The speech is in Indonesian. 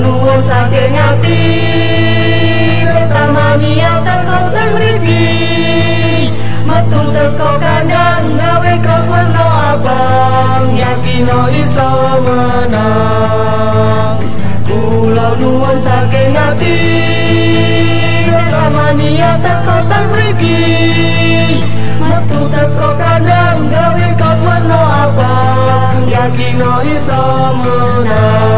Kula sakit saking ati Terutama niat teko teng mriki Metu teko kandang gawe kok warna abang Yakino iso menang. Kula nuwun saking ati Terutama niat teko teng mriki Metu teko kandang gawe kok warna abang Yakino iso menang.